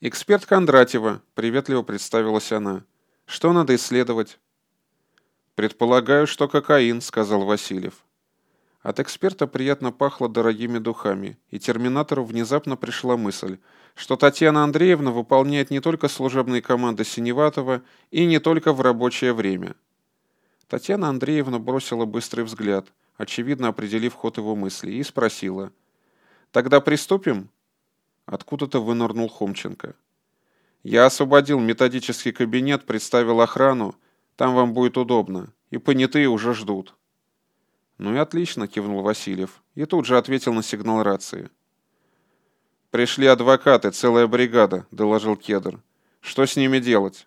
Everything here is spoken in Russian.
«Эксперт Кондратьева», — приветливо представилась она. «Что надо исследовать?» «Предполагаю, что кокаин», — сказал Васильев. От эксперта приятно пахло дорогими духами, и терминатору внезапно пришла мысль, что Татьяна Андреевна выполняет не только служебные команды Синеватова и не только в рабочее время. Татьяна Андреевна бросила быстрый взгляд, очевидно определив ход его мысли, и спросила. «Тогда приступим?» Откуда-то вынырнул Хомченко. «Я освободил методический кабинет, представил охрану. Там вам будет удобно. И понятые уже ждут». «Ну и отлично», — кивнул Васильев. И тут же ответил на сигнал рации. «Пришли адвокаты, целая бригада», — доложил Кедр. «Что с ними делать?»